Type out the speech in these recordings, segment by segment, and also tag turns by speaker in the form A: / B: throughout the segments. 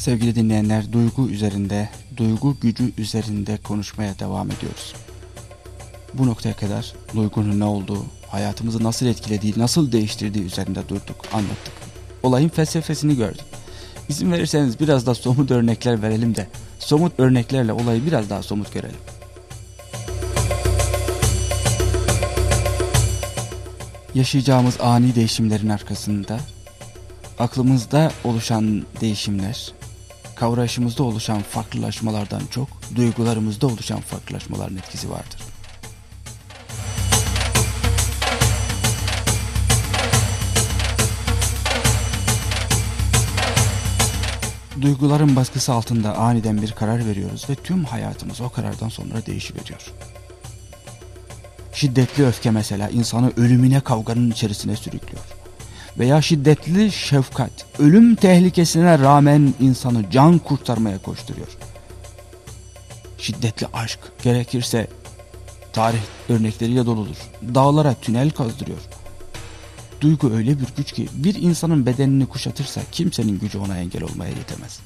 A: Sevgili dinleyenler, duygu üzerinde, duygu gücü üzerinde konuşmaya devam ediyoruz. Bu noktaya kadar duygunun ne olduğu, hayatımızı nasıl etkilediği, nasıl değiştirdiği üzerinde durduk, anlattık. Olayın felsefesini gördük. İzin verirseniz biraz da somut örnekler verelim de, somut örneklerle olayı biraz daha somut görelim. Yaşayacağımız ani değişimlerin arkasında, aklımızda oluşan değişimler, kavrayışımızda oluşan farklılaşmalardan çok, duygularımızda oluşan farklılaşmaların etkisi vardır. Duyguların baskısı altında aniden bir karar veriyoruz ve tüm hayatımız o karardan sonra değişiveriyor. Şiddetli öfke mesela insanı ölümüne kavganın içerisine sürüklüyor. Veya şiddetli şefkat, ölüm tehlikesine rağmen insanı can kurtarmaya koşturuyor. Şiddetli aşk gerekirse tarih örnekleriyle doludur. Dağlara tünel kazdırıyor. Duygu öyle bir güç ki bir insanın bedenini kuşatırsa kimsenin gücü ona engel olmaya yetemez.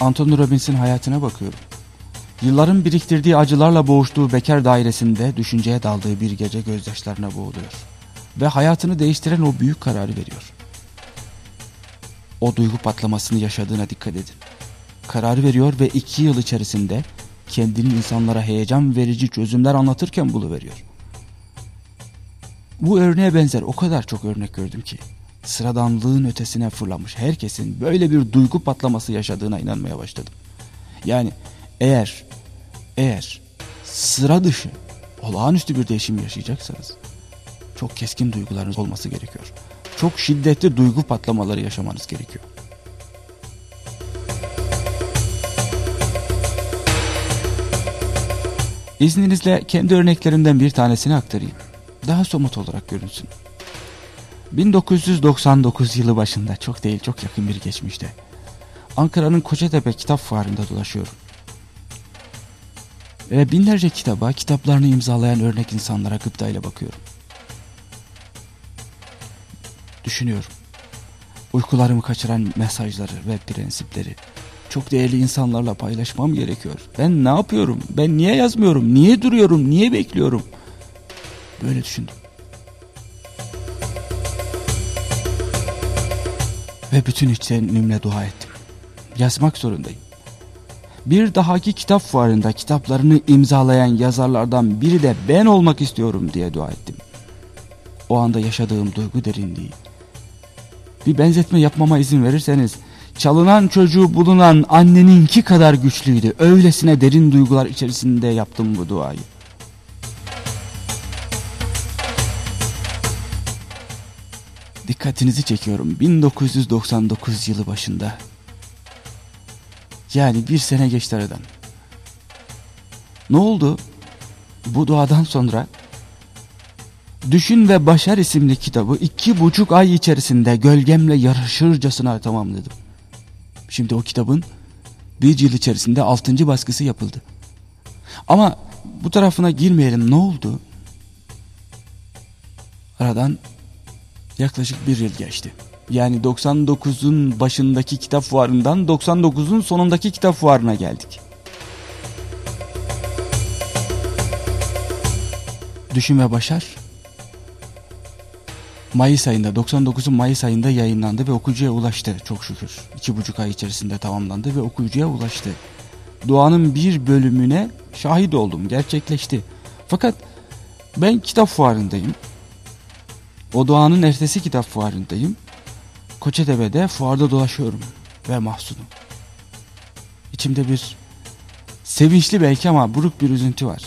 A: Anthony Robbins'in hayatına bakıyorum. Yılların biriktirdiği acılarla boğuştuğu bekar dairesinde düşünceye daldığı bir gece gözyaşlarına boğuluyor. Ve hayatını değiştiren o büyük kararı veriyor. O duygu patlamasını yaşadığına dikkat edin. Kararı veriyor ve iki yıl içerisinde kendini insanlara heyecan verici çözümler anlatırken buluveriyor. Bu örneğe benzer o kadar çok örnek gördüm ki sıradanlığın ötesine fırlamış herkesin böyle bir duygu patlaması yaşadığına inanmaya başladım. Yani eğer eğer sıra dışı olağanüstü bir değişim yaşayacaksanız çok keskin duygularınız olması gerekiyor. Çok şiddetli duygu patlamaları yaşamanız gerekiyor. İzninizle kendi örneklerimden bir tanesini aktarayım. Daha somut olarak görünsün. 1999 yılı başında çok değil çok yakın bir geçmişte Ankara'nın Kocatepe kitap fuarında dolaşıyorum. Ve binlerce kitaba, kitaplarını imzalayan örnek insanlara gıptayla bakıyorum. Düşünüyorum. Uykularımı kaçıran mesajları ve prensipleri çok değerli insanlarla paylaşmam gerekiyor. Ben ne yapıyorum? Ben niye yazmıyorum? Niye duruyorum? Niye bekliyorum? Böyle düşündüm. Ve bütün içtenliğimle dua ettim. Yazmak zorundayım. Bir dahaki kitap fuarında kitaplarını imzalayan yazarlardan biri de ben olmak istiyorum diye dua ettim. O anda yaşadığım duygu derinliği. Bir benzetme yapmama izin verirseniz çalınan çocuğu bulunan anneninki kadar güçlüydü. Öylesine derin duygular içerisinde yaptım bu duayı. Dikkatinizi çekiyorum 1999 yılı başında. Yani bir sene geçti aradan. Ne oldu? Bu duadan sonra Düşün ve Başar isimli kitabı iki buçuk ay içerisinde gölgemle yarışırcasına tamamladım. Şimdi o kitabın bir yıl içerisinde altıncı baskısı yapıldı. Ama bu tarafına girmeyelim ne oldu? Aradan yaklaşık bir yıl geçti. Yani 99'un başındaki kitap fuarından 99'un sonundaki kitap fuarına geldik. Düşün ve Başar Mayıs ayında 99'un Mayıs ayında yayınlandı ve okuyucuya ulaştı çok şükür. İki buçuk ay içerisinde tamamlandı ve okuyucuya ulaştı. Duanın bir bölümüne şahit oldum gerçekleşti. Fakat ben kitap fuarındayım. O duanın ertesi kitap fuarındayım. Koçetepe'de fuarda dolaşıyorum ve mahzunum. İçimde bir sevinçli belki ama buruk bir üzüntü var.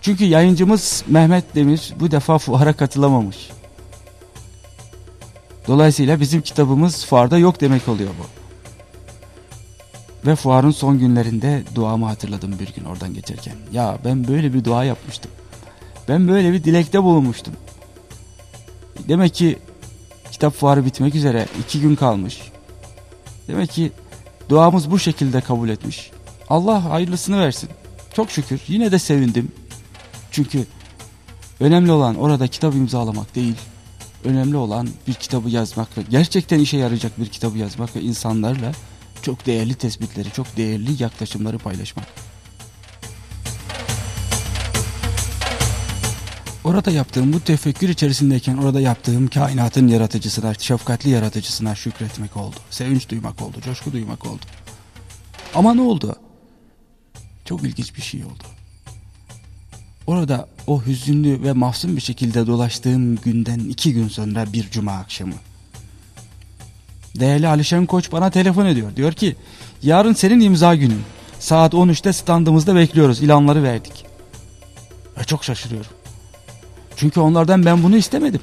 A: Çünkü yayıncımız Mehmet Demir bu defa fuara katılamamış. Dolayısıyla bizim kitabımız fuarda yok demek oluyor bu. Ve fuarın son günlerinde duamı hatırladım bir gün oradan geçerken. Ya ben böyle bir dua yapmıştım. Ben böyle bir dilekte bulunmuştum. Demek ki kitap fuarı bitmek üzere iki gün kalmış. Demek ki duamız bu şekilde kabul etmiş. Allah hayırlısını versin. Çok şükür yine de sevindim. Çünkü Önemli olan orada kitap imzalamak değil. Önemli olan bir kitabı yazmak ve gerçekten işe yarayacak bir kitabı yazmak ve insanlarla çok değerli tespitleri, çok değerli yaklaşımları paylaşmak. Orada yaptığım bu tefekkür içerisindeyken orada yaptığım kainatın yaratıcısına, şefkatli yaratıcısına şükretmek oldu. Sevinç duymak oldu, coşku duymak oldu. Ama ne oldu? Çok ilginç bir şey oldu. Orada o hüzünlü ve mahzun bir şekilde dolaştığım günden iki gün sonra bir cuma akşamı. Değerli Alişan Koç bana telefon ediyor. Diyor ki yarın senin imza günün. Saat 13'te standımızda bekliyoruz. İlanları verdik. Ve çok şaşırıyorum. Çünkü onlardan ben bunu istemedim.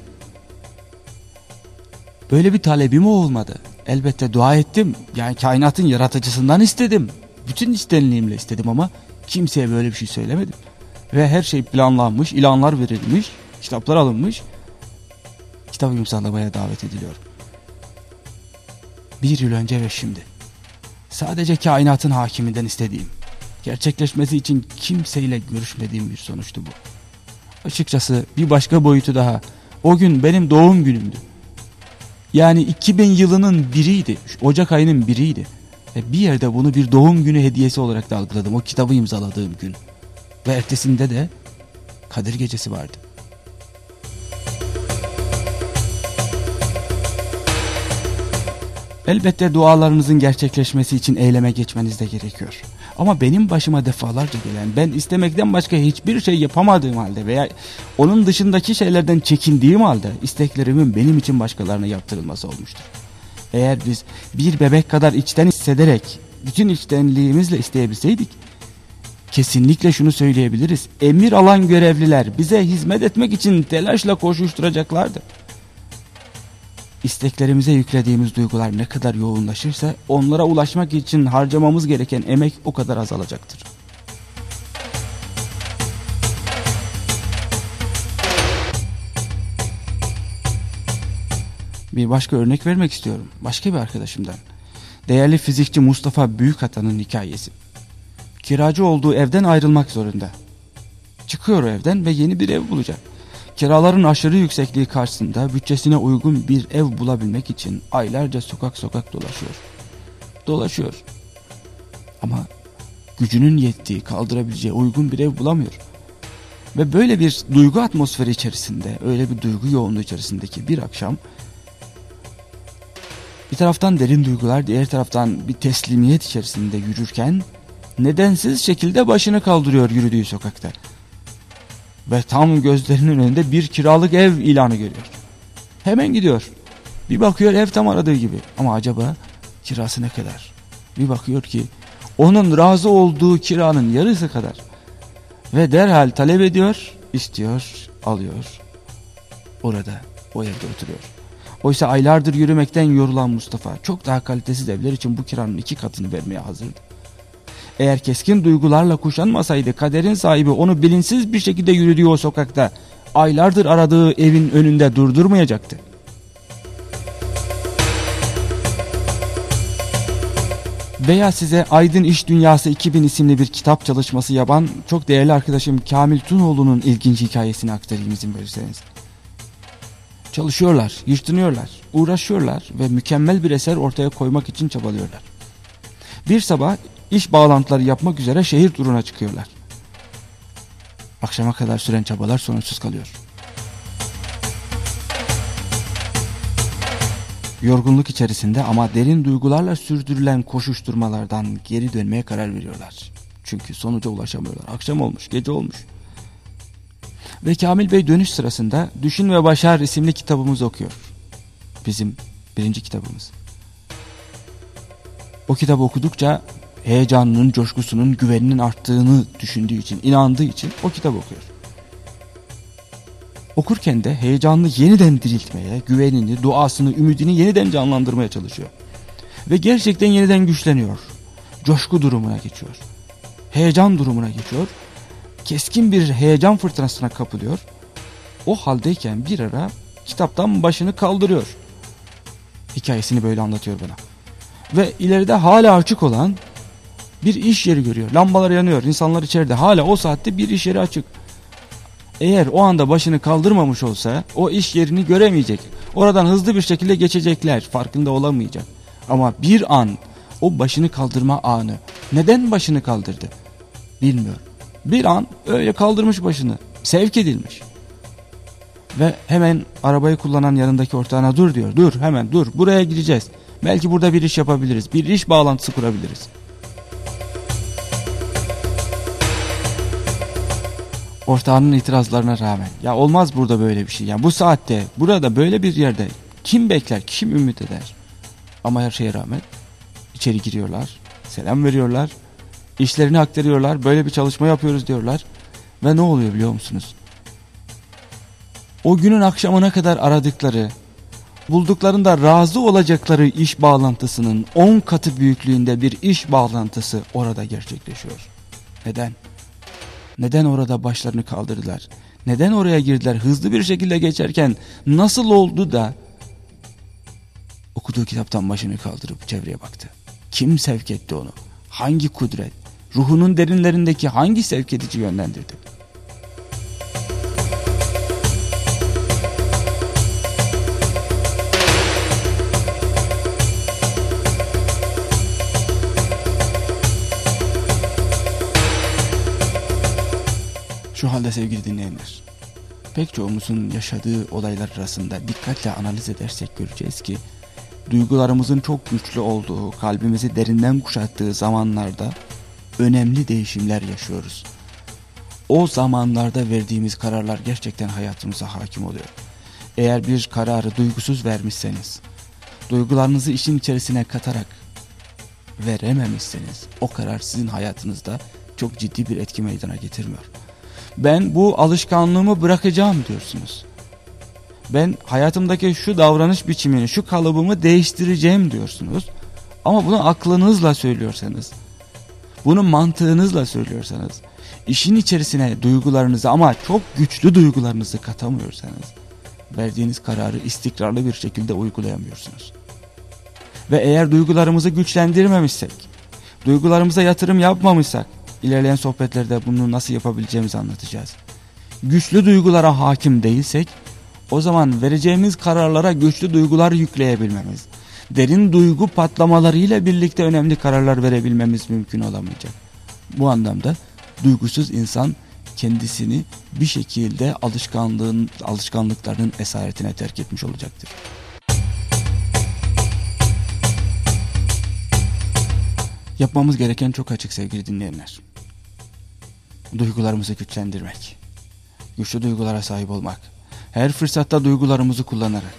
A: Böyle bir talebim olmadı. Elbette dua ettim. Yani kainatın yaratıcısından istedim. Bütün istenliğimle istedim ama kimseye böyle bir şey söylemedim. Ve her şey planlanmış, ilanlar verilmiş, kitaplar alınmış. Kitap imzalamaya davet ediliyor. Bir yıl önce ve şimdi. Sadece kainatın hakiminden istediğim, gerçekleşmesi için kimseyle görüşmediğim bir sonuçtu bu. Açıkçası bir başka boyutu daha. O gün benim doğum günümdü. Yani 2000 yılının biriydi. Ocak ayının biriydi. Ve bir yerde bunu bir doğum günü hediyesi olarak da algıladım. O kitabı imzaladığım gün. Ve ertesinde de Kadir Gecesi vardı. Elbette dualarınızın gerçekleşmesi için eyleme geçmeniz de gerekiyor. Ama benim başıma defalarca gelen ben istemekten başka hiçbir şey yapamadığım halde veya onun dışındaki şeylerden çekindiğim halde isteklerimin benim için başkalarına yaptırılması olmuştur. Eğer biz bir bebek kadar içten hissederek bütün içtenliğimizle isteyebilseydik kesinlikle şunu söyleyebiliriz. Emir alan görevliler bize hizmet etmek için telaşla koşuşturacaklardı. İsteklerimize yüklediğimiz duygular ne kadar yoğunlaşırsa onlara ulaşmak için harcamamız gereken emek o kadar azalacaktır. Bir başka örnek vermek istiyorum. Başka bir arkadaşımdan. Değerli fizikçi Mustafa Büyükata'nın hikayesi. Kiracı olduğu evden ayrılmak zorunda. Çıkıyor evden ve yeni bir ev bulacak. Kiraların aşırı yüksekliği karşısında bütçesine uygun bir ev bulabilmek için aylarca sokak sokak dolaşıyor. Dolaşıyor. Ama gücünün yettiği, kaldırabileceği uygun bir ev bulamıyor. Ve böyle bir duygu atmosferi içerisinde, öyle bir duygu yoğunluğu içerisindeki bir akşam bir taraftan derin duygular, diğer taraftan bir teslimiyet içerisinde yürürken nedensiz şekilde başını kaldırıyor yürüdüğü sokakta ve tam gözlerinin önünde bir kiralık ev ilanı görüyor. Hemen gidiyor. Bir bakıyor ev tam aradığı gibi ama acaba kirası ne kadar? Bir bakıyor ki onun razı olduğu kiranın yarısı kadar. Ve derhal talep ediyor, istiyor, alıyor. Orada o evde oturuyor. Oysa aylardır yürümekten yorulan Mustafa çok daha kalitesiz evler için bu kiranın iki katını vermeye hazırdı. Eğer keskin duygularla kuşanmasaydı kaderin sahibi onu bilinçsiz bir şekilde yürüdüğü o sokakta aylardır aradığı evin önünde durdurmayacaktı. Veya size Aydın İş Dünyası 2000 isimli bir kitap çalışması yapan çok değerli arkadaşım Kamil Tunoğlu'nun ilginç hikayesini aktarayım izin verirseniz. Çalışıyorlar, yırtınıyorlar, uğraşıyorlar ve mükemmel bir eser ortaya koymak için çabalıyorlar. Bir sabah iş bağlantıları yapmak üzere şehir turuna çıkıyorlar. Akşama kadar süren çabalar sonuçsuz kalıyor. Yorgunluk içerisinde ama derin duygularla sürdürülen koşuşturmalardan geri dönmeye karar veriyorlar. Çünkü sonuca ulaşamıyorlar. Akşam olmuş, gece olmuş. Ve Kamil Bey dönüş sırasında Düşün ve Başar isimli kitabımız okuyor. Bizim birinci kitabımız. O kitabı okudukça heyecanının, coşkusunun, güveninin arttığını düşündüğü için, inandığı için o kitap okuyor. Okurken de heyecanını yeniden diriltmeye, güvenini, duasını, ümidini yeniden canlandırmaya çalışıyor. Ve gerçekten yeniden güçleniyor. Coşku durumuna geçiyor. Heyecan durumuna geçiyor. Keskin bir heyecan fırtınasına kapılıyor. O haldeyken bir ara kitaptan başını kaldırıyor. Hikayesini böyle anlatıyor bana. Ve ileride hala açık olan bir iş yeri görüyor. Lambalar yanıyor. İnsanlar içeride. Hala o saatte bir iş yeri açık. eğer o anda başını kaldırmamış olsa o iş yerini göremeyecek. Oradan hızlı bir şekilde geçecekler farkında olamayacak. Ama bir an o başını kaldırma anı neden başını kaldırdı bilmiyorum. Bir an öyle kaldırmış başını sevk edilmiş. Ve hemen arabayı kullanan yanındaki ortağına dur diyor. Dur hemen dur buraya gideceğiz. Belki burada bir iş yapabiliriz. Bir iş bağlantısı kurabiliriz. Ortağının itirazlarına rağmen ya olmaz burada böyle bir şey. Yani bu saatte burada böyle bir yerde kim bekler kim ümit eder. Ama her şeye rağmen içeri giriyorlar. Selam veriyorlar. işlerini aktarıyorlar. Böyle bir çalışma yapıyoruz diyorlar. Ve ne oluyor biliyor musunuz? O günün akşamına kadar aradıkları, bulduklarında razı olacakları iş bağlantısının 10 katı büyüklüğünde bir iş bağlantısı orada gerçekleşiyor. Neden? Neden orada başlarını kaldırdılar? Neden oraya girdiler? Hızlı bir şekilde geçerken nasıl oldu da okuduğu kitaptan başını kaldırıp çevreye baktı. Kim sevk etti onu? Hangi kudret? Ruhunun derinlerindeki hangi sevk edici yönlendirdi? Şu halde sevgili dinleyenler, pek çoğumuzun yaşadığı olaylar arasında dikkatle analiz edersek göreceğiz ki duygularımızın çok güçlü olduğu, kalbimizi derinden kuşattığı zamanlarda önemli değişimler yaşıyoruz. O zamanlarda verdiğimiz kararlar gerçekten hayatımıza hakim oluyor. Eğer bir kararı duygusuz vermişseniz, duygularınızı işin içerisine katarak verememişseniz o karar sizin hayatınızda çok ciddi bir etki meydana getirmiyor. Ben bu alışkanlığımı bırakacağım diyorsunuz ben hayatımdaki şu davranış biçimini, şu kalıbımı değiştireceğim diyorsunuz. Ama bunu aklınızla söylüyorsanız, bunu mantığınızla söylüyorsanız, işin içerisine duygularınızı ama çok güçlü duygularınızı katamıyorsanız, verdiğiniz kararı istikrarlı bir şekilde uygulayamıyorsunuz. Ve eğer duygularımızı güçlendirmemişsek, duygularımıza yatırım yapmamışsak, ilerleyen sohbetlerde bunu nasıl yapabileceğimizi anlatacağız. Güçlü duygulara hakim değilsek, o zaman vereceğimiz kararlara güçlü duygular yükleyebilmemiz, derin duygu patlamalarıyla birlikte önemli kararlar verebilmemiz mümkün olamayacak. Bu anlamda duygusuz insan kendisini bir şekilde alışkanlığın alışkanlıklarının esaretine terk etmiş olacaktır. Yapmamız gereken çok açık sevgili dinleyenler. Duygularımızı güçlendirmek, güçlü duygulara sahip olmak, her fırsatta duygularımızı kullanarak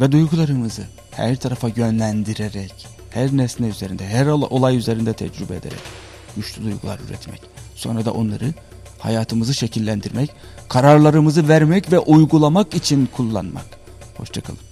A: ve duygularımızı her tarafa yönlendirerek, her nesne üzerinde, her olay üzerinde tecrübe ederek güçlü duygular üretmek. Sonra da onları hayatımızı şekillendirmek, kararlarımızı vermek ve uygulamak için kullanmak. Hoşçakalın.